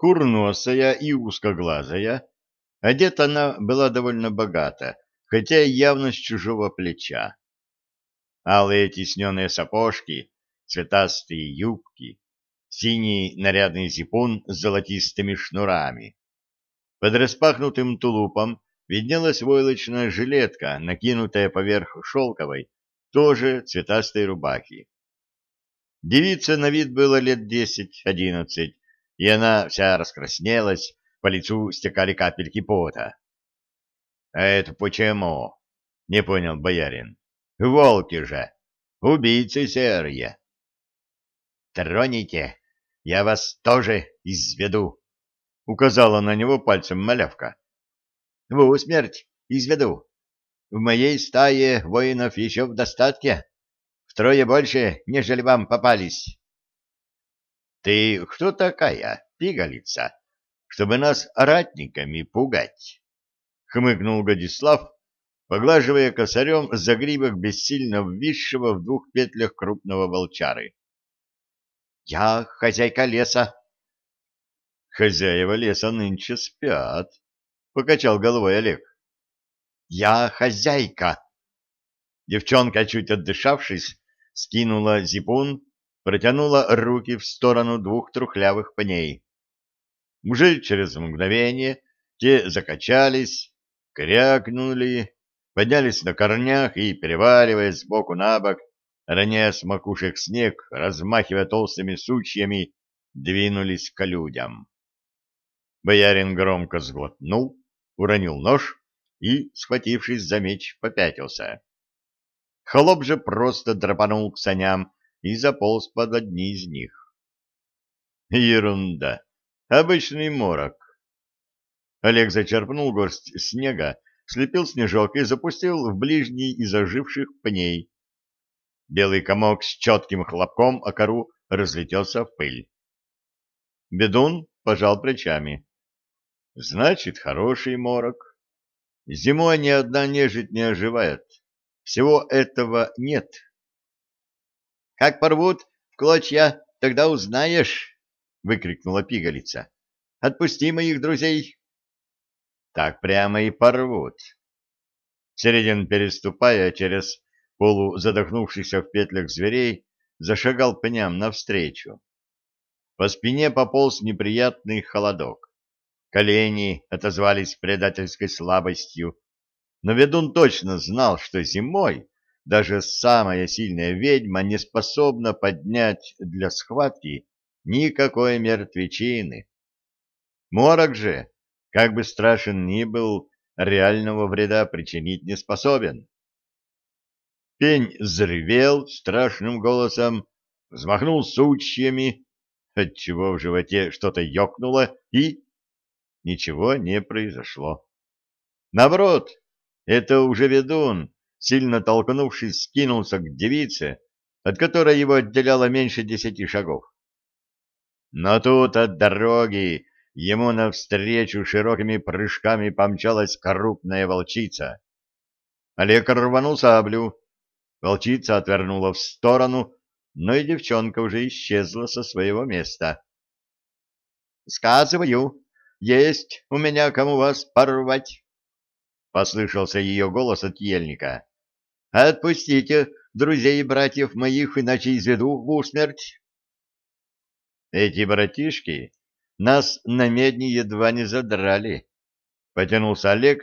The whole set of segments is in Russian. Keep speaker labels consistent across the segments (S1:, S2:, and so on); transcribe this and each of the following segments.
S1: Курносая и узкоглазая, одета она была довольно богато, хотя и явно с чужого плеча. Алые тисненные сапожки, цветастые юбки, синий нарядный зипун с золотистыми шнурами. Под распахнутым тулупом виднелась войлочная жилетка, накинутая поверх шелковой, тоже цветастой рубахи. Девице на вид было лет десять-одиннадцать, и она вся раскраснелась, по лицу стекали капельки пота. — А это почему? — не понял боярин. — Волки же! Убийцы серые! — Троните, я вас тоже изведу! — указала на него пальцем малявка. — В усмерть изведу. В моей стае воинов еще в достатке. Втрое больше, нежели вам попались. — Ты кто такая, пигалица, чтобы нас ратниками пугать? — хмыкнул Годислав, поглаживая косарем загривок бессильно ввисшего в двух петлях крупного волчары. — Я хозяйка леса. — Хозяева леса нынче спят, — покачал головой Олег. — Я хозяйка. Девчонка, чуть отдышавшись, скинула зипун протянула руки в сторону двух трухлявых пней. Уже через мгновение те закачались, крякнули, поднялись на корнях и, переваливаясь сбоку на бок, роняя с макушек снег, размахивая толстыми сучьями, двинулись к людям. Боярин громко сглотнул, уронил нож и, схватившись за меч, попятился. Холоп же просто драпанул к саням, и заполз под одни из них. Ерунда. Обычный морок. Олег зачерпнул горсть снега, слепил снежок и запустил в ближний из оживших пней. Белый комок с четким хлопком о кору разлетелся в пыль. Бедун пожал плечами. Значит, хороший морок. Зимой ни одна нежить не оживает. Всего этого нет. Как порвут в клочья, тогда узнаешь, — выкрикнула пигалица. — Отпусти моих друзей. Так прямо и порвут. Середин, переступая через полузадохнувшихся в петлях зверей, зашагал по ням навстречу. По спине пополз неприятный холодок. Колени отозвались предательской слабостью, но ведун точно знал, что зимой даже самая сильная ведьма не способна поднять для схватки никакой мертвечины. Морок же, как бы страшен ни был, реального вреда причинить не способен. Пень взревел страшным голосом, взмахнул сучьями, отчего в животе что-то ёкнуло, и ничего не произошло. Наоборот, это уже ведун, сильно толкнувшись, скинулся к девице, от которой его отделяло меньше десяти шагов. Но тут от дороги ему навстречу широкими прыжками помчалась крупная волчица. Олег рванул саблю. Волчица отвернула в сторону, но и девчонка уже исчезла со своего места. — Сказываю, есть у меня кому вас порвать! — послышался ее голос от ельника. Отпустите друзей и братьев моих, иначе изведу в усмерть. Эти братишки нас на медни едва не задрали. Потянулся Олег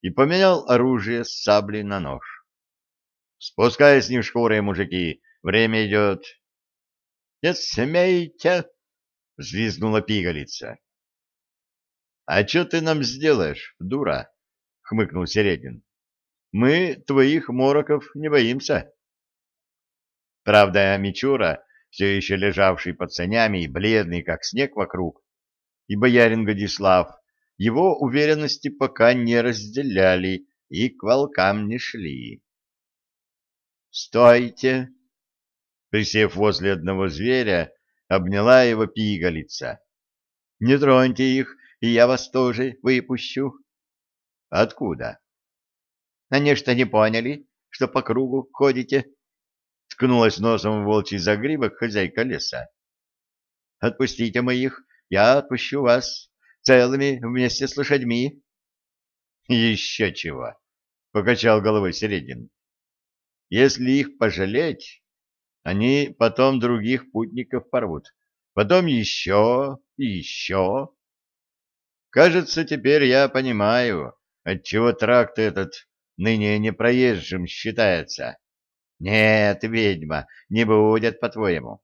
S1: и поменял оружие с сабли на нож. Спускай с них шкуры, мужики, время идет. — Не смейте! — взвизгнула пигалица. — А что ты нам сделаешь, дура? — хмыкнул Середин. Мы твоих мороков не боимся. Правда, Мичура, все еще лежавший под санями и бледный, как снег вокруг, и боярин Годислав, его уверенности пока не разделяли и к волкам не шли. «Стойте!» Присев возле одного зверя, обняла его пигалица. «Не троньте их, и я вас тоже выпущу». «Откуда?» Они что, не поняли, что по кругу ходите? Ткнулась носом в волчий загривок хозяйка леса. Отпустите моих,
S2: я отпущу вас целыми вместе с лошадьми.
S1: — Еще чего, — покачал головой Середин. — Если их пожалеть, они потом других путников порвут, потом еще и еще. Кажется, теперь я понимаю, отчего тракт этот ныне непроезжим считается. Нет, ведьма, не будет, по-твоему.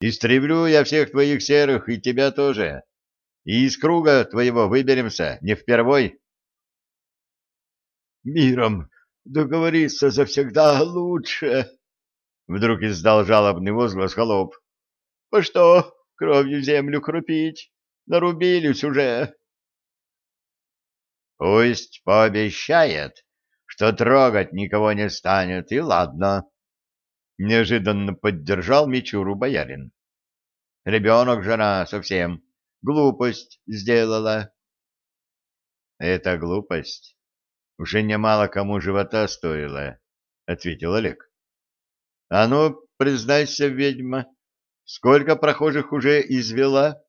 S1: Истреблю я всех твоих серых и тебя тоже. И из круга твоего выберемся не впервой.
S2: Миром договориться завсегда лучше. Вдруг издал жалобный возглас холоп. По что кровью землю крупить? Нарубились уже.
S1: Пусть пообещает, что трогать никого не станет, и ладно. Неожиданно поддержал Мичуру боярин. Ребенок жена совсем глупость сделала. Это глупость уже немало кому живота стоила, ответил Олег. А ну, признайся, ведьма, сколько прохожих уже извела?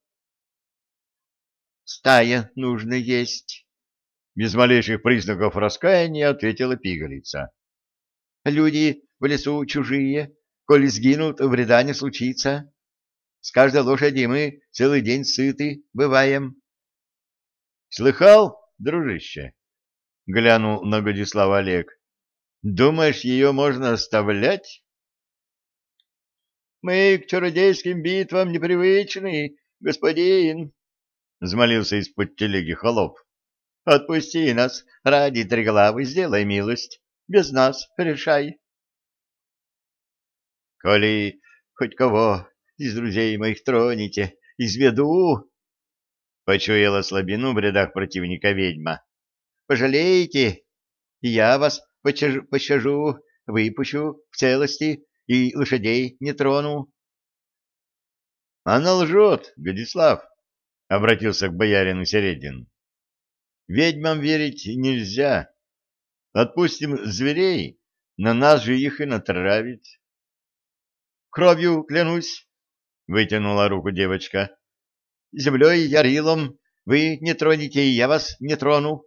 S2: Стая нужно есть, без малейших признаков раскаяния ответила пигалица. Люди в лесу чужие, коли сгинут, вреда не случится. С каждой лошади мы целый день сыты бываем.
S1: — Слыхал, дружище? — глянул на Годислава Олег. — Думаешь, ее можно оставлять?
S2: — Мы к чародейским битвам непривычны, господин, — взмолился из-под телеги холоп. Отпусти нас, ради триглавы, сделай милость. Без нас решай. Коли хоть кого из друзей моих тронете, изведу, почуяла слабину в рядах противника ведьма. Пожалеете, я вас пощажу, пощажу, выпущу в целости и лошадей не трону.
S1: — Она лжет, Годислав, — обратился к боярину Середин. Ведьмам верить нельзя. Отпустим зверей, на нас же их и натравит.
S2: — Кровью клянусь, — вытянула руку девочка. — Землей ярилом вы не тронете, и я вас не трону.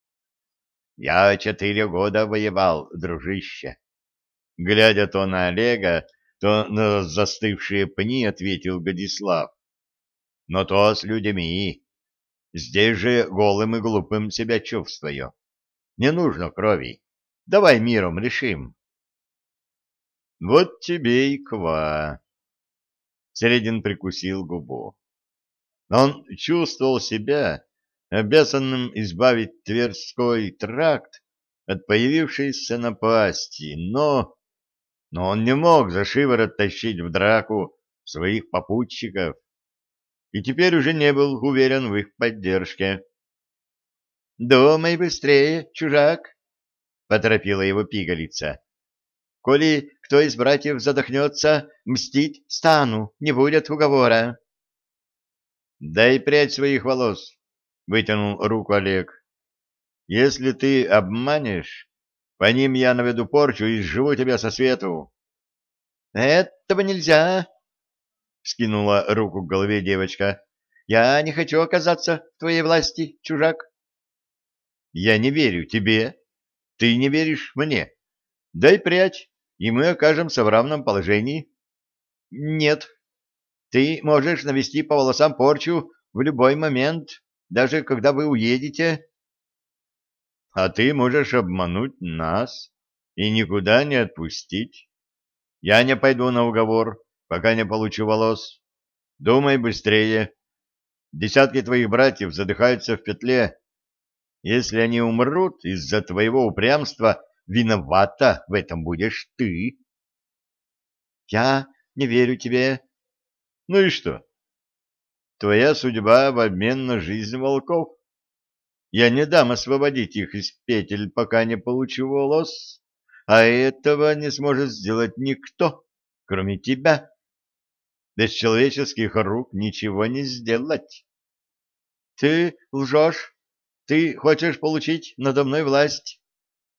S2: — Я четыре года воевал, дружище.
S1: Глядя то на Олега, то на застывшие пни, ответил Годислав. — Но то с людьми. Здесь же голым и глупым себя чувствую. Не нужно крови. Давай миром решим. Вот тебе и ква. Середин прикусил губу. Он чувствовал себя обязанным избавить Тверской тракт от появившейся напасти, но... Но он не мог за шиворот тащить в драку своих попутчиков и теперь уже не был уверен в их поддержке.
S2: — Думай быстрее, чужак! — поторопила его пигалица. — Коли кто из братьев задохнется, мстить стану, не будет уговора.
S1: — Дай прядь своих волос, — вытянул руку Олег. — Если ты обманешь, по ним я наведу порчу и сживу тебя со свету.
S2: — Этого нельзя, — скинула руку к голове девочка. — Я не хочу оказаться в твоей власти, чужак.
S1: — Я не верю тебе. Ты не веришь мне. Дай прядь, и мы окажемся в равном положении.
S2: — Нет. Ты можешь навести по волосам порчу в любой момент, даже когда вы уедете.
S1: — А ты можешь обмануть нас и никуда не отпустить. Я не пойду на уговор пока не получу волос. Думай быстрее. Десятки твоих братьев задыхаются в петле. Если они умрут из-за твоего упрямства, виновата в этом будешь ты.
S2: Я не верю тебе.
S1: Ну и что? Твоя судьба в обмен на жизнь волков. Я не дам освободить их из петель, пока не получу волос, а этого не сможет сделать никто, кроме тебя без человеческих рук ничего не сделать.
S2: — Ты лжешь? Ты хочешь получить надо мной власть?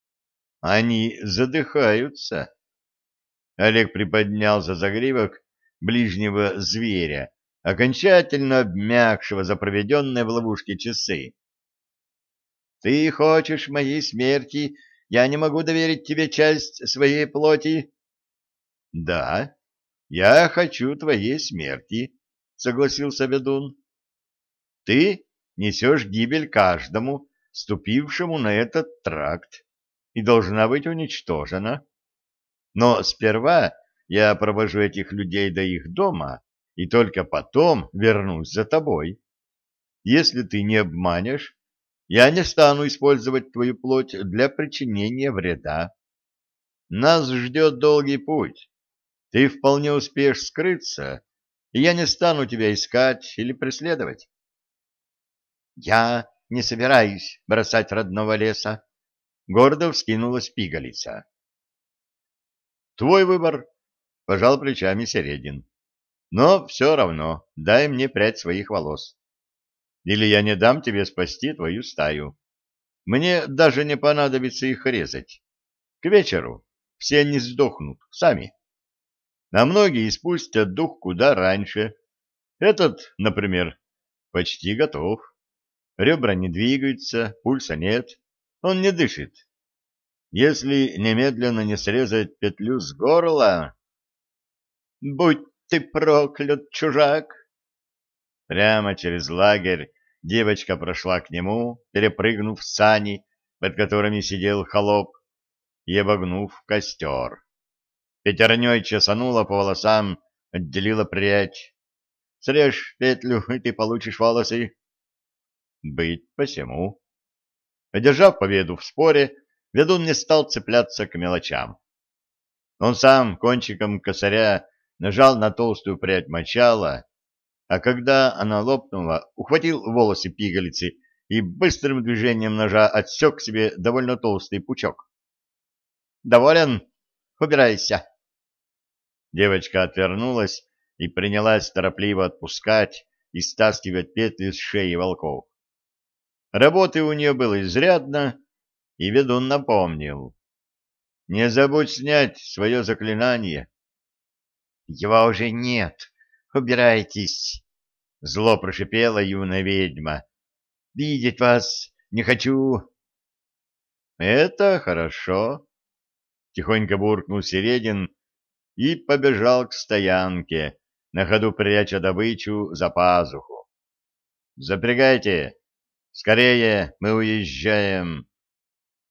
S1: — Они задыхаются. Олег приподнял за загривок ближнего зверя, окончательно обмякшего за проведенные в ловушке часы.
S2: «Ты хочешь моей смерти? Я не могу доверить тебе часть своей плоти?»
S1: «Да, я хочу твоей смерти», — согласился ведун. «Ты несешь гибель каждому, ступившему на этот тракт, и должна быть уничтожена. Но сперва я провожу этих людей до их дома, и только потом вернусь за тобой. Если ты не обманешь, я не стану использовать твою плоть для причинения вреда. Нас ждет долгий путь. Ты вполне успеешь скрыться, и я не стану тебя искать или преследовать.
S2: Я не собираюсь бросать родного леса. Гордо вскинулась пигалица.
S1: Твой выбор, пожал плечами Середин. Но все равно дай мне прядь своих волос. Или я не дам тебе спасти твою стаю. Мне даже не понадобится их резать. К вечеру все они сдохнут сами. А многие испустят дух куда раньше. Этот, например, почти готов. Ребра не двигаются, пульса нет, он не дышит. Если немедленно не срезать петлю с горла...
S2: Будь ты проклят, чужак!
S1: Прямо через лагерь девочка прошла к нему, перепрыгнув сани, под которыми сидел холоп, и обогнув костер. Пятерней чесанула по волосам, отделила прядь. Срежь петлю, и ты получишь волосы. Быть посему. Одержав победу в споре, ведун не стал цепляться к мелочам. Он сам кончиком косаря нажал на толстую прядь мочала, а когда она лопнула, ухватил волосы пигалицы и быстрым движением ножа отсек себе довольно толстый пучок.
S2: «Доволен? Убирайся!»
S1: Девочка отвернулась и принялась торопливо отпускать и стаскивать петли с шеи волков. Работы у нее было изрядно, и ведун напомнил. «Не забудь снять свое заклинание».
S2: «Его уже нет. Убирайтесь!» — зло прошипела юная ведьма. «Видеть вас не хочу!»
S1: «Это хорошо!» — тихонько буркнул Середин и побежал к стоянке, на ходу пряча добычу за пазуху. «Запрягайте! Скорее, мы уезжаем!»